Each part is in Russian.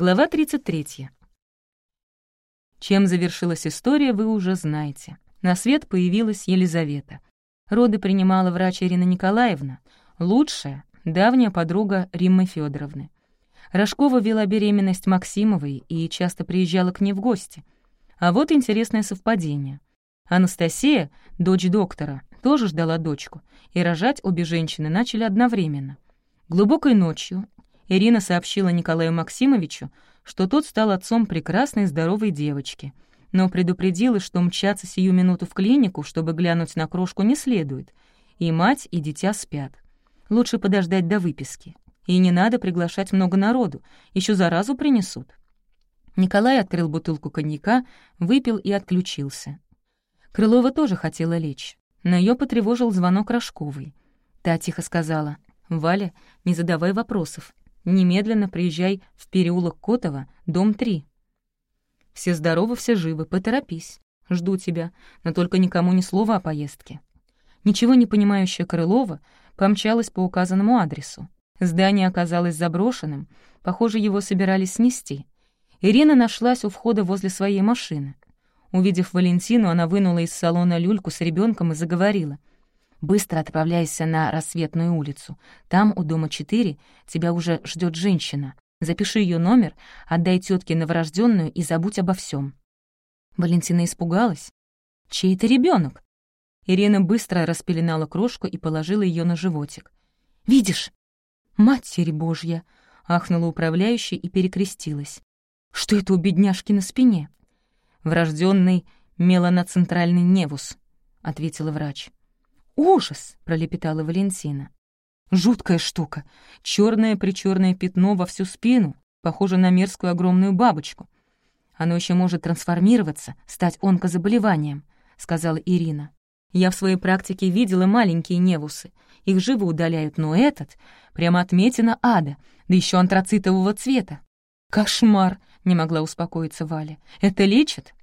Глава 33. Чем завершилась история, вы уже знаете. На свет появилась Елизавета. Роды принимала врач Ирина Николаевна, лучшая, давняя подруга Риммы Федоровны. Рожкова вела беременность Максимовой и часто приезжала к ней в гости. А вот интересное совпадение. Анастасия, дочь доктора, тоже ждала дочку, и рожать обе женщины начали одновременно. Глубокой ночью Ирина сообщила Николаю Максимовичу, что тот стал отцом прекрасной здоровой девочки, но предупредила, что мчаться сию минуту в клинику, чтобы глянуть на крошку, не следует. И мать, и дитя спят. Лучше подождать до выписки. И не надо приглашать много народу, еще заразу принесут. Николай открыл бутылку коньяка, выпил и отключился. Крылова тоже хотела лечь, но ее потревожил звонок Рожковой. Та тихо сказала, «Валя, не задавай вопросов, Немедленно приезжай в переулок Котова, дом 3. Все здоровы, все живы, поторопись. Жду тебя, но только никому ни слова о поездке. Ничего не понимающая Крылова помчалась по указанному адресу. Здание оказалось заброшенным, похоже, его собирались снести. Ирина нашлась у входа возле своей машины. Увидев Валентину, она вынула из салона люльку с ребенком и заговорила — Быстро отправляйся на Рассветную улицу. Там, у дома 4, тебя уже ждет женщина. Запиши ее номер, отдай тетке новорожденную и забудь обо всем. Валентина испугалась. Чей это ребенок? Ирина быстро распеленала крошку и положила ее на животик. «Видишь? Матерь Божья!» — ахнула управляющая и перекрестилась. «Что это у бедняжки на спине?» «Врожденный меланоцентральный невус», — ответила врач. «Ужас!» — пролепетала Валентина. «Жуткая штука. черное причерное пятно во всю спину, похоже на мерзкую огромную бабочку. Оно еще может трансформироваться, стать онкозаболеванием», — сказала Ирина. «Я в своей практике видела маленькие невусы. Их живо удаляют, но этот — прямо отметина ада, да еще антрацитового цвета». «Кошмар!» — не могла успокоиться Валя. «Это лечат?»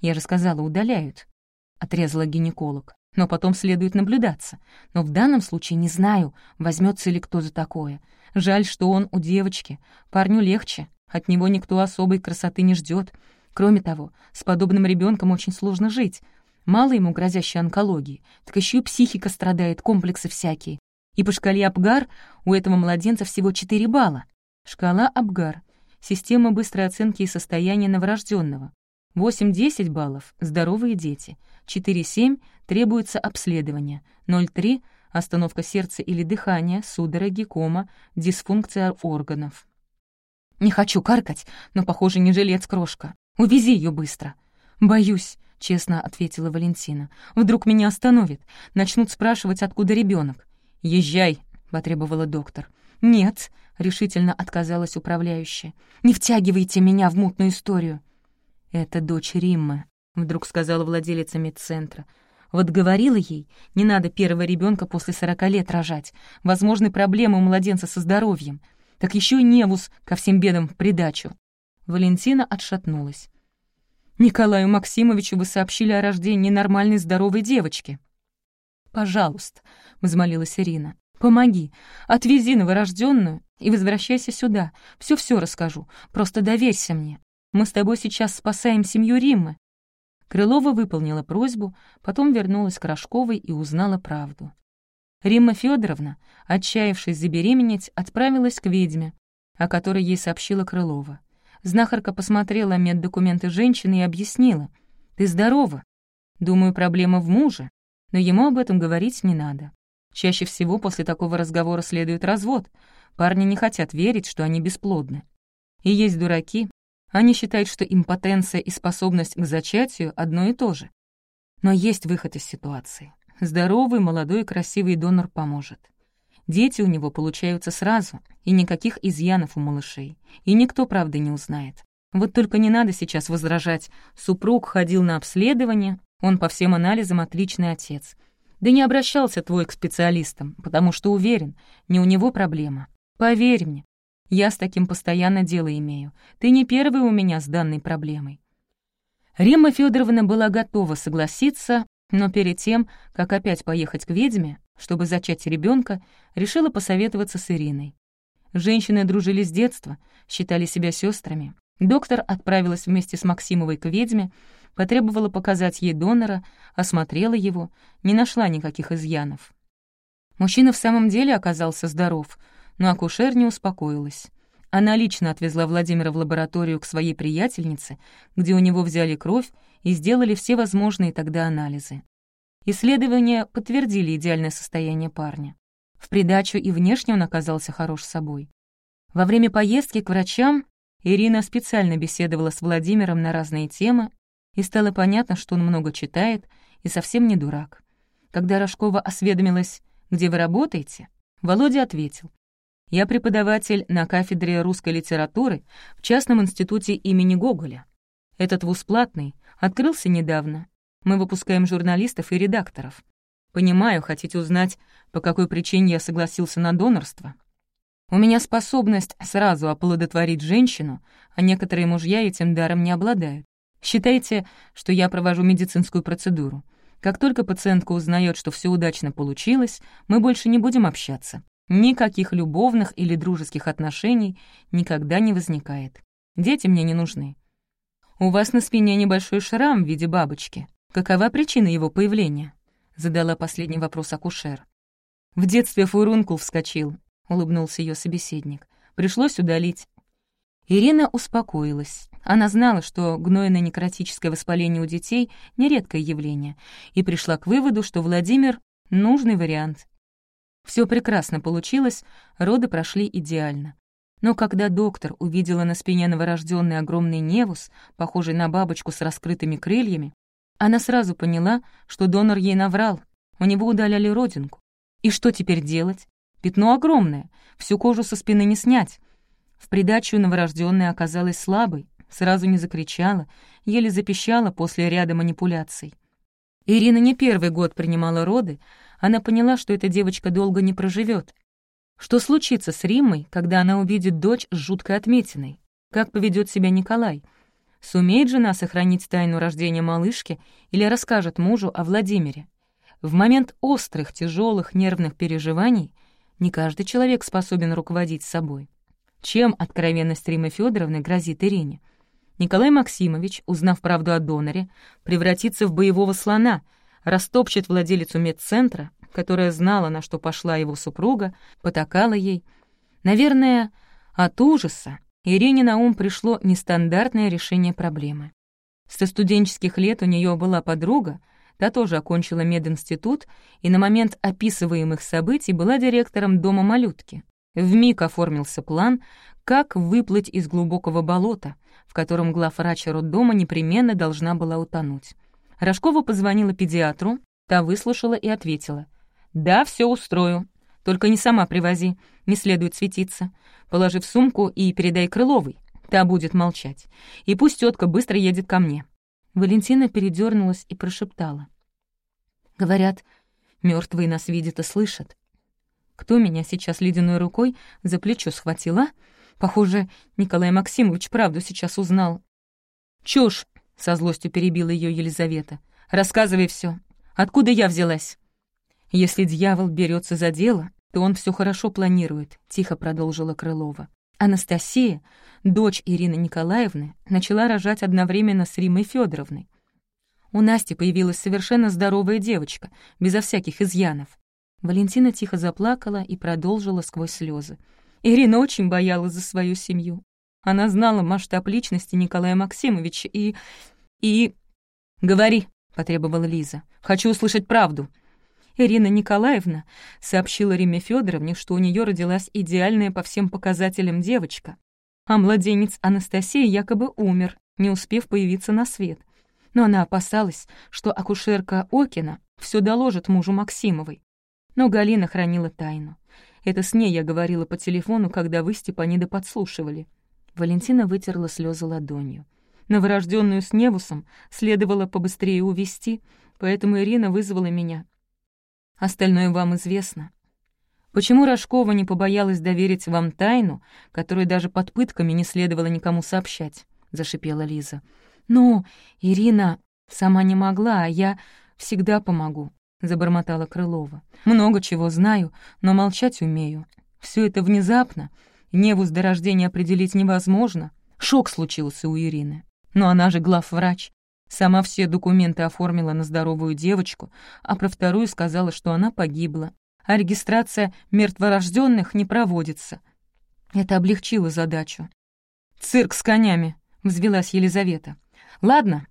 «Я же сказала, удаляют», — отрезала гинеколог но потом следует наблюдаться. Но в данном случае не знаю, возьмется ли кто за такое. Жаль, что он у девочки. Парню легче, от него никто особой красоты не ждет. Кроме того, с подобным ребенком очень сложно жить. Мало ему грозящей онкологии, так еще и психика страдает, комплексы всякие. И по шкале Абгар у этого младенца всего 4 балла. Шкала Абгар — система быстрой оценки и состояния новорожденного. 8-10 баллов — здоровые дети, 4-7 — требуется обследование, 0,3 — остановка сердца или дыхания, судороги, кома, дисфункция органов. «Не хочу каркать, но, похоже, не жилец крошка. Увези ее быстро». «Боюсь», — честно ответила Валентина. «Вдруг меня остановит, начнут спрашивать, откуда ребенок. «Езжай», — потребовала доктор. «Нет», — решительно отказалась управляющая. «Не втягивайте меня в мутную историю». «Это дочь Риммы», — вдруг сказала владелица медцентра. «Вот говорила ей, не надо первого ребенка после сорока лет рожать. Возможны проблемы у младенца со здоровьем. Так еще и невус ко всем бедам в придачу». Валентина отшатнулась. «Николаю Максимовичу вы сообщили о рождении нормальной здоровой девочки». «Пожалуйста», — взмолилась Ирина, — «помоги, отвези новорожденную и возвращайся сюда. Все-все расскажу, просто доверься мне». Мы с тобой сейчас спасаем семью Риммы». Крылова выполнила просьбу, потом вернулась к Рожковой и узнала правду. Римма Федоровна, отчаявшись забеременеть, отправилась к ведьме, о которой ей сообщила Крылова. Знахарка посмотрела меддокументы женщины и объяснила. «Ты здорова. Думаю, проблема в муже, но ему об этом говорить не надо. Чаще всего после такого разговора следует развод. Парни не хотят верить, что они бесплодны. И есть дураки, они считают, что импотенция и способность к зачатию одно и то же. Но есть выход из ситуации. Здоровый, молодой красивый донор поможет. Дети у него получаются сразу, и никаких изъянов у малышей. И никто, правда, не узнает. Вот только не надо сейчас возражать. Супруг ходил на обследование, он по всем анализам отличный отец. Да не обращался твой к специалистам, потому что уверен, не у него проблема. Поверь мне, я с таким постоянно дело имею. Ты не первый у меня с данной проблемой». Римма Федоровна была готова согласиться, но перед тем, как опять поехать к ведьме, чтобы зачать ребенка, решила посоветоваться с Ириной. Женщины дружили с детства, считали себя сестрами. Доктор отправилась вместе с Максимовой к ведьме, потребовала показать ей донора, осмотрела его, не нашла никаких изъянов. Мужчина в самом деле оказался здоров, но акушер не успокоилась. Она лично отвезла Владимира в лабораторию к своей приятельнице, где у него взяли кровь и сделали все возможные тогда анализы. Исследования подтвердили идеальное состояние парня. В придачу и внешне он оказался хорош собой. Во время поездки к врачам Ирина специально беседовала с Владимиром на разные темы, и стало понятно, что он много читает и совсем не дурак. Когда Рожкова осведомилась, где вы работаете, Володя ответил, «Я преподаватель на кафедре русской литературы в частном институте имени Гоголя. Этот вуз платный, открылся недавно. Мы выпускаем журналистов и редакторов. Понимаю, хотите узнать, по какой причине я согласился на донорство. У меня способность сразу оплодотворить женщину, а некоторые мужья этим даром не обладают. Считайте, что я провожу медицинскую процедуру. Как только пациентка узнает, что все удачно получилось, мы больше не будем общаться. Никаких любовных или дружеских отношений никогда не возникает. Дети мне не нужны. У вас на спине небольшой шрам в виде бабочки. Какова причина его появления? — задала последний вопрос акушер. «В детстве фурункул вскочил», — улыбнулся ее собеседник. «Пришлось удалить». Ирина успокоилась. Она знала, что гнойно-некротическое воспаление у детей — нередкое явление, и пришла к выводу, что Владимир — нужный вариант. Все прекрасно получилось, роды прошли идеально. Но когда доктор увидела на спине новорожденный огромный невус, похожий на бабочку с раскрытыми крыльями, она сразу поняла, что донор ей наврал. У него удаляли родинку. И что теперь делать? Пятно огромное, всю кожу со спины не снять. В придачу новорожденная оказалась слабой, сразу не закричала, еле запищала после ряда манипуляций. Ирина не первый год принимала роды, она поняла, что эта девочка долго не проживет. Что случится с Риммой, когда она увидит дочь с жуткой отметиной? Как поведет себя Николай? Сумеет жена сохранить тайну рождения малышки или расскажет мужу о Владимире? В момент острых, тяжелых нервных переживаний не каждый человек способен руководить собой. Чем откровенность Римы Федоровны грозит Ирине? Николай Максимович, узнав правду о доноре, превратится в боевого слона, растопчет владелицу медцентра, которая знала, на что пошла его супруга, потакала ей. Наверное, от ужаса Ирине на ум пришло нестандартное решение проблемы. Со студенческих лет у нее была подруга, та тоже окончила мединститут и на момент описываемых событий была директором дома малютки. Вмиг оформился план, как выплыть из глубокого болота, в котором главврач роддома непременно должна была утонуть. Рожкова позвонила педиатру, та выслушала и ответила. «Да, все устрою. Только не сама привози, не следует светиться. Положи в сумку и передай Крыловой. Та будет молчать. И пусть тетка быстро едет ко мне». Валентина передернулась и прошептала. «Говорят, мертвые нас видят и слышат. Кто меня сейчас ледяной рукой за плечо схватила? Похоже, Николай Максимович правду сейчас узнал. «Чушь!» — со злостью перебила ее Елизавета. «Рассказывай все. Откуда я взялась?» «Если дьявол берется за дело, то он все хорошо планирует», — тихо продолжила Крылова. Анастасия, дочь Ирины Николаевны, начала рожать одновременно с Римой Федоровной. У Насти появилась совершенно здоровая девочка, безо всяких изъянов. Валентина тихо заплакала и продолжила сквозь слезы. Ирина очень боялась за свою семью. Она знала масштаб личности Николая Максимовича и... и... «Говори», — потребовала Лиза. «Хочу услышать правду». Ирина Николаевна сообщила Риме Федоровне, что у нее родилась идеальная по всем показателям девочка, а младенец Анастасия якобы умер, не успев появиться на свет. Но она опасалась, что акушерка Окина все доложит мужу Максимовой. Но Галина хранила тайну. Это с ней я говорила по телефону, когда вы, Степанида, подслушивали. Валентина вытерла слезы ладонью. Новорожденную с Невусом следовало побыстрее увести, поэтому Ирина вызвала меня Остальное вам известно. Почему Рожкова не побоялась доверить вам тайну, которую даже под пытками не следовало никому сообщать?» — зашипела Лиза. «Ну, Ирина сама не могла, а я всегда помогу», — забормотала Крылова. «Много чего знаю, но молчать умею. Все это внезапно, Невус до рождения определить невозможно. Шок случился у Ирины. Но она же главврач. Сама все документы оформила на здоровую девочку, а про вторую сказала, что она погибла. А регистрация мертворожденных не проводится. Это облегчило задачу. «Цирк с конями», — взвилась Елизавета. «Ладно».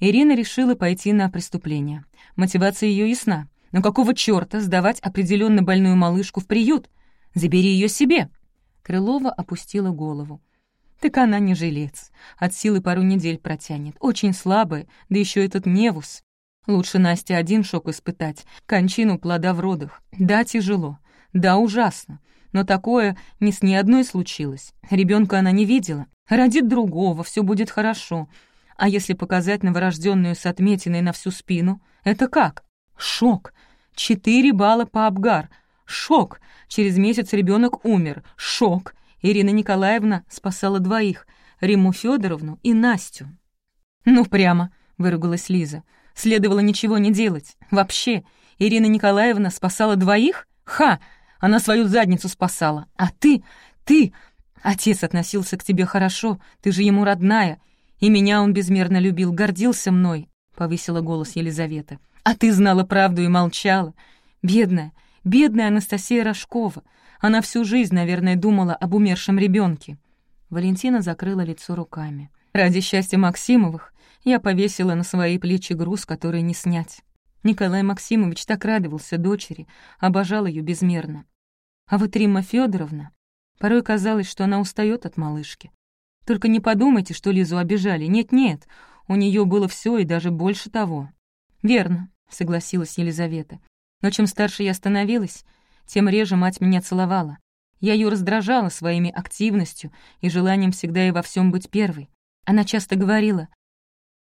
Ирина решила пойти на преступление. Мотивация ее ясна. Но какого чёрта сдавать определенно больную малышку в приют? Забери ее себе. Крылова опустила голову. Так она не жилец. От силы пару недель протянет. Очень слабая, да еще этот невус. Лучше Насте один шок испытать, кончину плода в родах. Да, тяжело. Да, ужасно. Но такое ни с ни одной случилось. Ребенка она не видела. Родит другого, все будет хорошо. А если показать новорожденную с отметиной на всю спину, это как? Шок. Четыре балла по Абгар. Шок. Через месяц ребенок умер. Шок. Ирина Николаевна спасала двоих — Риму Федоровну и Настю. «Ну прямо», — выругалась Лиза. «Следовало ничего не делать. Вообще, Ирина Николаевна спасала двоих? Ха! Она свою задницу спасала. А ты, ты... Отец относился к тебе хорошо, ты же ему родная. И меня он безмерно любил, гордился мной», — повысила голос Елизавета. «А ты знала правду и молчала. Бедная, бедная Анастасия Рожкова. Она всю жизнь, наверное, думала об умершем ребенке. Валентина закрыла лицо руками. «Ради счастья Максимовых я повесила на свои плечи груз, который не снять. Николай Максимович так радовался дочери, обожал ее безмерно. А вот Римма Федоровна, порой казалось, что она устает от малышки. Только не подумайте, что Лизу обижали. Нет-нет, у нее было все и даже больше того. «Верно», — согласилась Елизавета. «Но чем старше я становилась, тем реже мать меня целовала. Я ее раздражала своими активностью и желанием всегда и во всем быть первой. Она часто говорила,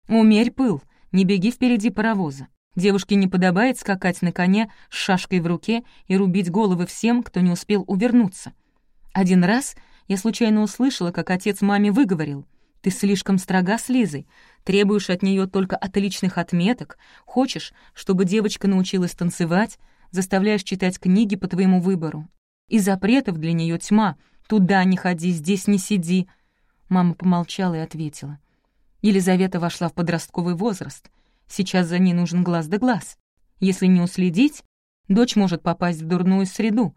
«Умерь пыл, не беги впереди паровоза. Девушке не подобает скакать на коне с шашкой в руке и рубить головы всем, кто не успел увернуться». Один раз я случайно услышала, как отец маме выговорил, «Ты слишком строга с Лизой, требуешь от нее только отличных отметок, хочешь, чтобы девочка научилась танцевать, заставляешь читать книги по твоему выбору. И запретов для нее тьма. Туда не ходи, здесь не сиди». Мама помолчала и ответила. Елизавета вошла в подростковый возраст. Сейчас за ней нужен глаз да глаз. Если не уследить, дочь может попасть в дурную среду.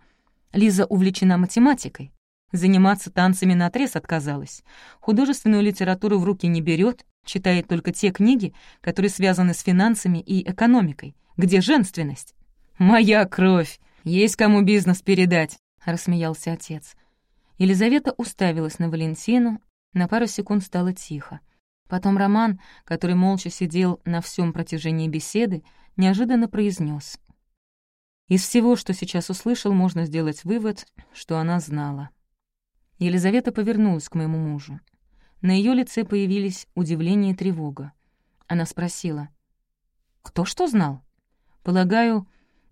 Лиза увлечена математикой. Заниматься танцами наотрез отказалась. Художественную литературу в руки не берет, читает только те книги, которые связаны с финансами и экономикой. Где женственность? «Моя кровь! Есть кому бизнес передать!» — рассмеялся отец. Елизавета уставилась на Валентину, на пару секунд стало тихо. Потом Роман, который молча сидел на всем протяжении беседы, неожиданно произнес: «Из всего, что сейчас услышал, можно сделать вывод, что она знала». Елизавета повернулась к моему мужу. На ее лице появились удивление и тревога. Она спросила, «Кто что знал?» «Полагаю,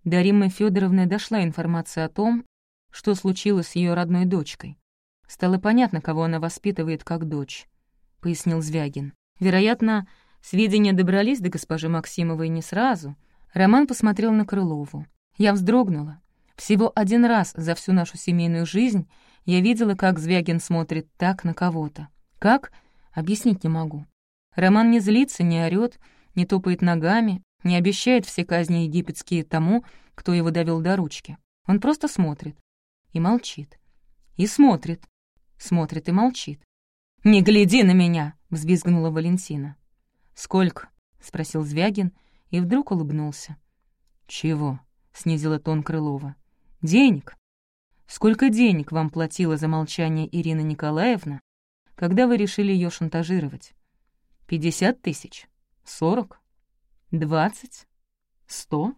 до Риммы Федоровны дошла информация о том, что случилось с ее родной дочкой. Стало понятно, кого она воспитывает как дочь, — пояснил Звягин. Вероятно, сведения добрались до госпожи Максимовой не сразу. Роман посмотрел на Крылову. Я вздрогнула. Всего один раз за всю нашу семейную жизнь я видела, как Звягин смотрит так на кого-то. Как? Объяснить не могу. Роман не злится, не орёт, не топает ногами, не обещает все казни египетские тому, кто его довел до ручки. Он просто смотрит и молчит. И смотрит, смотрит и молчит. «Не гляди на меня!» — взвизгнула Валентина. «Сколько?» — спросил Звягин и вдруг улыбнулся. «Чего?» — снизила тон Крылова. «Денег. Сколько денег вам платила за молчание Ирина Николаевна, когда вы решили ее шантажировать? Пятьдесят тысяч? Сорок? Двадцать? Сто?